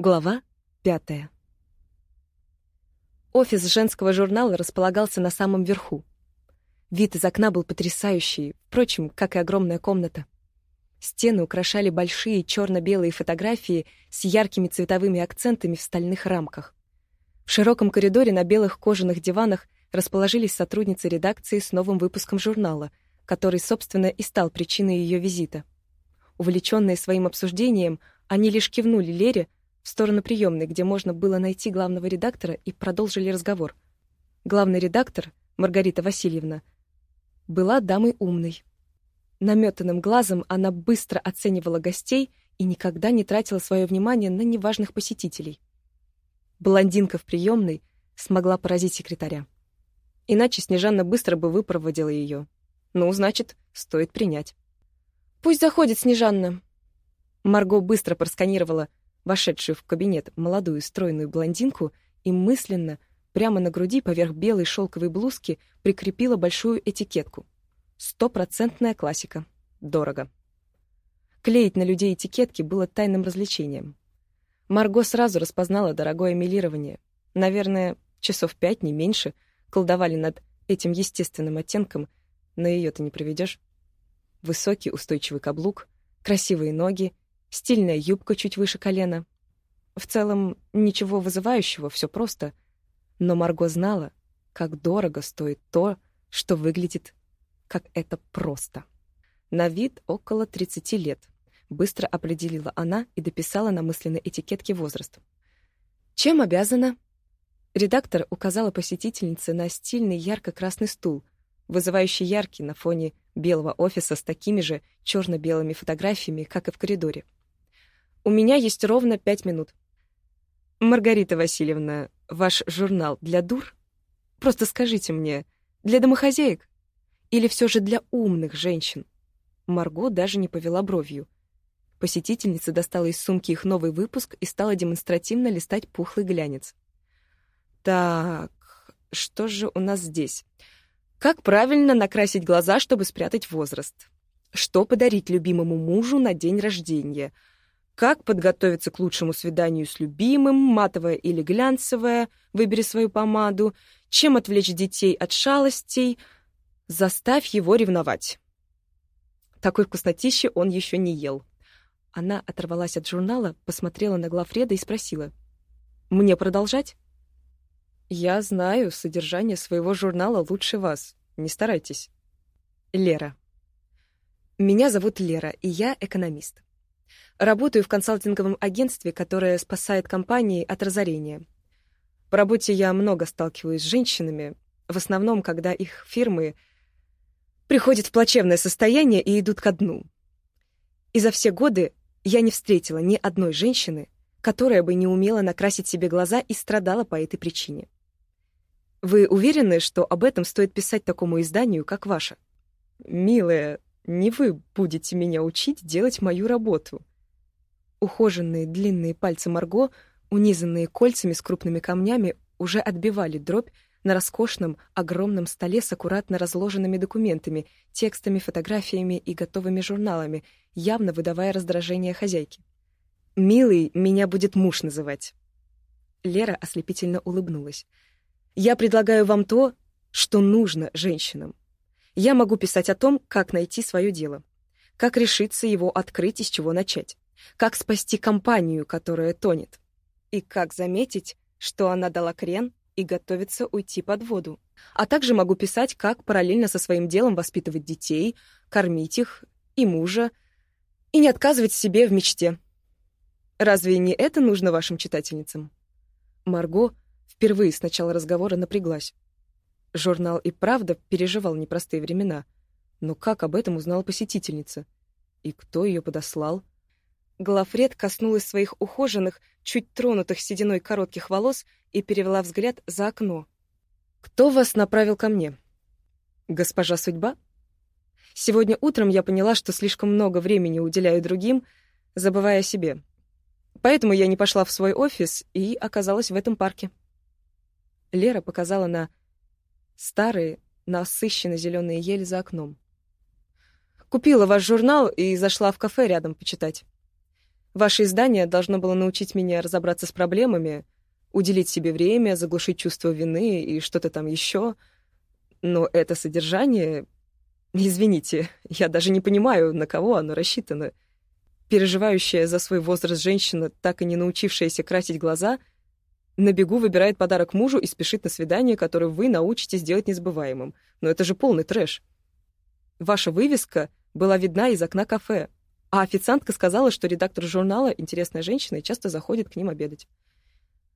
Глава пятая. Офис женского журнала располагался на самом верху. Вид из окна был потрясающий, впрочем, как и огромная комната. Стены украшали большие черно-белые фотографии с яркими цветовыми акцентами в стальных рамках. В широком коридоре на белых кожаных диванах расположились сотрудницы редакции с новым выпуском журнала, который, собственно, и стал причиной ее визита. Увлеченные своим обсуждением, они лишь кивнули Лере, в сторону приемной, где можно было найти главного редактора, и продолжили разговор. Главный редактор, Маргарита Васильевна, была дамой умной. Наметанным глазом она быстро оценивала гостей и никогда не тратила свое внимание на неважных посетителей. Блондинка в приемной смогла поразить секретаря. Иначе Снежанна быстро бы выпроводила ее. Ну, значит, стоит принять. «Пусть заходит Снежанна». Марго быстро просканировала вошедшую в кабинет молодую стройную блондинку и мысленно, прямо на груди поверх белой шелковой блузки, прикрепила большую этикетку. Стопроцентная классика. Дорого. Клеить на людей этикетки было тайным развлечением. Марго сразу распознала дорогое милирование. Наверное, часов пять, не меньше, колдовали над этим естественным оттенком, но ее-то не проведешь. Высокий устойчивый каблук, красивые ноги стильная юбка чуть выше колена. В целом, ничего вызывающего, все просто. Но Марго знала, как дорого стоит то, что выглядит как это просто. На вид около 30 лет. Быстро определила она и дописала на мысленной этикетке возраст. «Чем обязана?» Редактор указала посетительнице на стильный ярко-красный стул, вызывающий яркий на фоне белого офиса с такими же черно-белыми фотографиями, как и в коридоре. У меня есть ровно пять минут. Маргарита Васильевна, ваш журнал для дур? Просто скажите мне, для домохозяек? Или все же для умных женщин? Марго даже не повела бровью. Посетительница достала из сумки их новый выпуск и стала демонстративно листать пухлый глянец. Так, что же у нас здесь? Как правильно накрасить глаза, чтобы спрятать возраст? Что подарить любимому мужу на день рождения — как подготовиться к лучшему свиданию с любимым, матовая или глянцевая, выбери свою помаду, чем отвлечь детей от шалостей, заставь его ревновать. Такой вкуснотищи он еще не ел. Она оторвалась от журнала, посмотрела на главреда и спросила. «Мне продолжать?» «Я знаю содержание своего журнала лучше вас. Не старайтесь». Лера. Меня зовут Лера, и я экономист. Работаю в консалтинговом агентстве, которое спасает компании от разорения. По работе я много сталкиваюсь с женщинами, в основном, когда их фирмы приходят в плачевное состояние и идут ко дну. И за все годы я не встретила ни одной женщины, которая бы не умела накрасить себе глаза и страдала по этой причине. Вы уверены, что об этом стоит писать такому изданию, как ваше? Милая, не вы будете меня учить делать мою работу. Ухоженные длинные пальцы Марго, унизанные кольцами с крупными камнями, уже отбивали дробь на роскошном, огромном столе с аккуратно разложенными документами, текстами, фотографиями и готовыми журналами, явно выдавая раздражение хозяйки. «Милый меня будет муж называть». Лера ослепительно улыбнулась. «Я предлагаю вам то, что нужно женщинам. Я могу писать о том, как найти свое дело, как решиться его открыть и с чего начать как спасти компанию, которая тонет, и как заметить, что она дала крен и готовится уйти под воду. А также могу писать, как параллельно со своим делом воспитывать детей, кормить их и мужа, и не отказывать себе в мечте. Разве не это нужно вашим читательницам? Марго впервые с начала разговора напряглась. Журнал и правда переживал непростые времена. Но как об этом узнала посетительница? И кто ее подослал? Глафред коснулась своих ухоженных, чуть тронутых сединой коротких волос и перевела взгляд за окно. «Кто вас направил ко мне?» «Госпожа судьба?» Сегодня утром я поняла, что слишком много времени уделяю другим, забывая о себе. Поэтому я не пошла в свой офис и оказалась в этом парке. Лера показала на старые, насыщенно зеленые ели за окном. Купила ваш журнал и зашла в кафе рядом почитать. Ваше издание должно было научить меня разобраться с проблемами, уделить себе время, заглушить чувство вины и что-то там еще. Но это содержание... Извините, я даже не понимаю, на кого оно рассчитано. Переживающая за свой возраст женщина, так и не научившаяся красить глаза, на бегу выбирает подарок мужу и спешит на свидание, которое вы научитесь делать незабываемым. Но это же полный трэш. Ваша вывеска была видна из окна кафе, а официантка сказала, что редактор журнала «Интересная женщина» и часто заходит к ним обедать.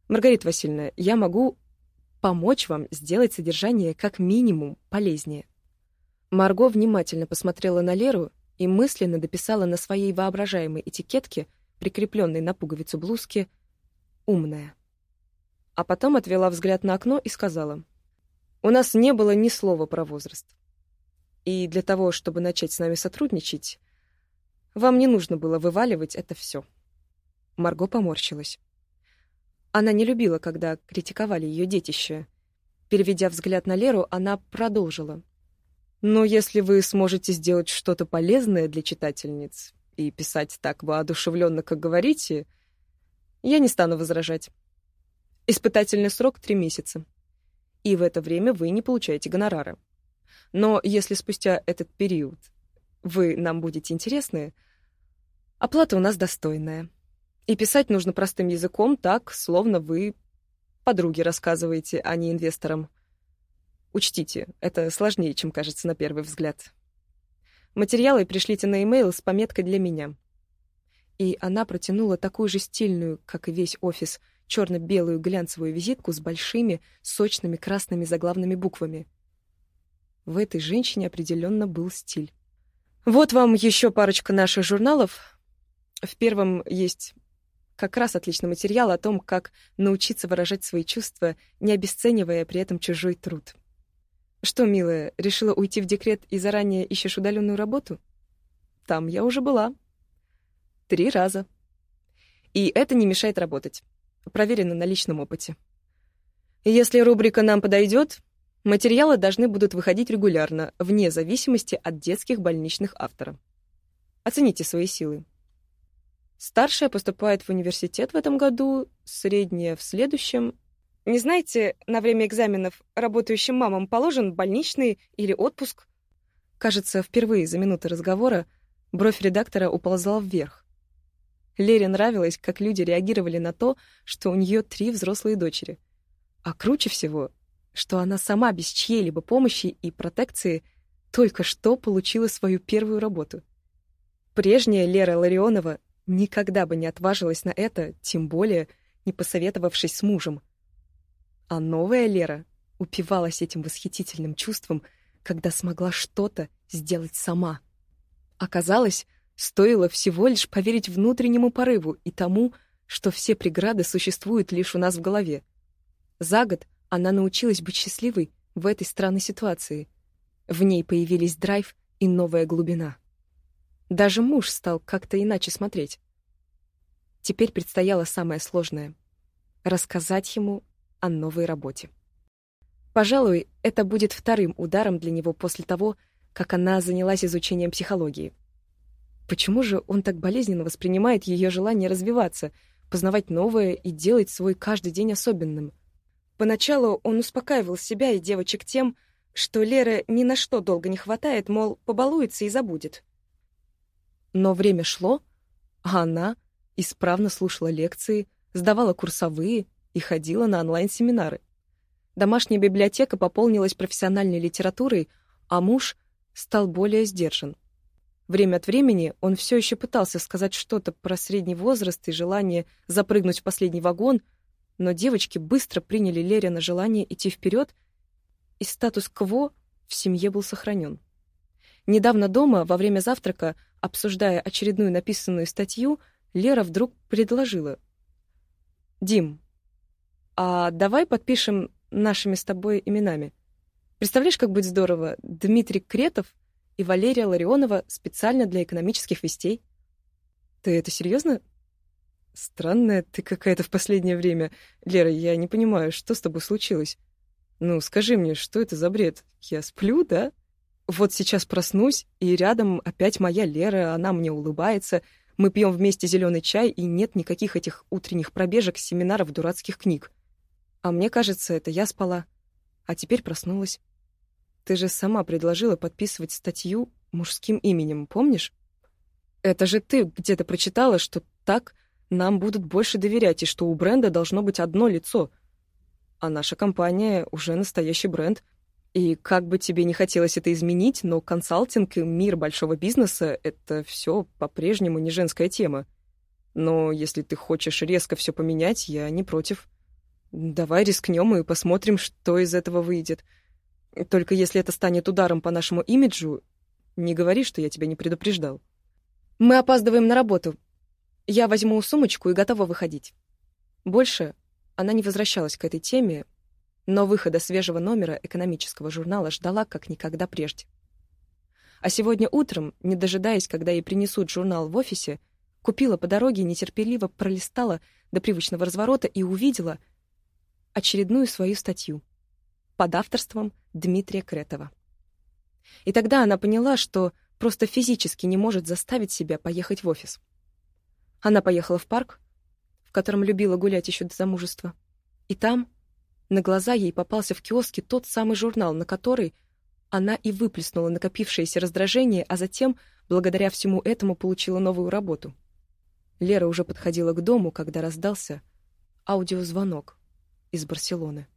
Маргарита Васильевна, я могу помочь вам сделать содержание как минимум полезнее. Марго внимательно посмотрела на Леру и мысленно дописала на своей воображаемой этикетке, прикрепленной на пуговицу блузки, «умная». А потом отвела взгляд на окно и сказала, «У нас не было ни слова про возраст. И для того, чтобы начать с нами сотрудничать, вам не нужно было вываливать это все». Марго поморщилась. Она не любила, когда критиковали ее детище. Переведя взгляд на Леру, она продолжила. Но если вы сможете сделать что-то полезное для читательниц и писать так воодушевленно, как говорите, я не стану возражать. Испытательный срок — три месяца. И в это время вы не получаете гонорара. Но если спустя этот период вы нам будете интересны, оплата у нас достойная. И писать нужно простым языком, так, словно вы подруге рассказываете, а не инвесторам. Учтите, это сложнее, чем кажется на первый взгляд. Материалы пришлите на e-mail с пометкой «Для меня». И она протянула такую же стильную, как и весь офис, черно-белую глянцевую визитку с большими, сочными красными заглавными буквами. В этой женщине определенно был стиль. Вот вам еще парочка наших журналов. В первом есть как раз отличный материал о том, как научиться выражать свои чувства, не обесценивая при этом чужой труд. Что, милая, решила уйти в декрет и заранее ищешь удаленную работу? Там я уже была. Три раза. И это не мешает работать. Проверено на личном опыте. Если рубрика нам подойдет, материалы должны будут выходить регулярно, вне зависимости от детских больничных авторов. Оцените свои силы. Старшая поступает в университет в этом году, средняя — в следующем, не знаете, на время экзаменов работающим мамам положен больничный или отпуск? Кажется, впервые за минуты разговора бровь редактора уползла вверх. Лере нравилось, как люди реагировали на то, что у нее три взрослые дочери. А круче всего, что она сама без чьей-либо помощи и протекции только что получила свою первую работу. Прежняя Лера Ларионова никогда бы не отважилась на это, тем более не посоветовавшись с мужем — а новая Лера упивалась этим восхитительным чувством, когда смогла что-то сделать сама. Оказалось, стоило всего лишь поверить внутреннему порыву и тому, что все преграды существуют лишь у нас в голове. За год она научилась быть счастливой в этой странной ситуации. В ней появились драйв и новая глубина. Даже муж стал как-то иначе смотреть. Теперь предстояло самое сложное — рассказать ему о новой работе. Пожалуй, это будет вторым ударом для него после того, как она занялась изучением психологии. Почему же он так болезненно воспринимает ее желание развиваться, познавать новое и делать свой каждый день особенным? Поначалу он успокаивал себя и девочек тем, что Лера ни на что долго не хватает, мол, побалуется и забудет. Но время шло, а она исправно слушала лекции, сдавала курсовые и ходила на онлайн-семинары. Домашняя библиотека пополнилась профессиональной литературой, а муж стал более сдержан. Время от времени он все еще пытался сказать что-то про средний возраст и желание запрыгнуть в последний вагон, но девочки быстро приняли Лерина желание идти вперед, и статус-кво в семье был сохранен. Недавно дома, во время завтрака, обсуждая очередную написанную статью, Лера вдруг предложила. «Дим, а давай подпишем нашими с тобой именами. Представляешь, как будет здорово? Дмитрий Кретов и Валерия Ларионова специально для экономических вестей. Ты это серьезно? Странная ты какая-то в последнее время. Лера, я не понимаю, что с тобой случилось? Ну, скажи мне, что это за бред? Я сплю, да? Вот сейчас проснусь, и рядом опять моя Лера, она мне улыбается, Мы пьем вместе зеленый чай, и нет никаких этих утренних пробежек, семинаров, дурацких книг. А мне кажется, это я спала, а теперь проснулась. Ты же сама предложила подписывать статью мужским именем, помнишь? Это же ты где-то прочитала, что так нам будут больше доверять, и что у бренда должно быть одно лицо. А наша компания уже настоящий бренд. И как бы тебе не хотелось это изменить, но консалтинг и мир большого бизнеса — это все по-прежнему не женская тема. Но если ты хочешь резко все поменять, я не против. Давай рискнем и посмотрим, что из этого выйдет. Только если это станет ударом по нашему имиджу, не говори, что я тебя не предупреждал. Мы опаздываем на работу. Я возьму сумочку и готова выходить. Больше она не возвращалась к этой теме, но выхода свежего номера экономического журнала ждала как никогда прежде. А сегодня утром, не дожидаясь, когда ей принесут журнал в офисе, купила по дороге, нетерпеливо пролистала до привычного разворота и увидела очередную свою статью под авторством Дмитрия Кретова. И тогда она поняла, что просто физически не может заставить себя поехать в офис. Она поехала в парк, в котором любила гулять еще до замужества, и там на глаза ей попался в киоске тот самый журнал, на который она и выплеснула накопившееся раздражение, а затем, благодаря всему этому, получила новую работу. Лера уже подходила к дому, когда раздался аудиозвонок из Барселоны.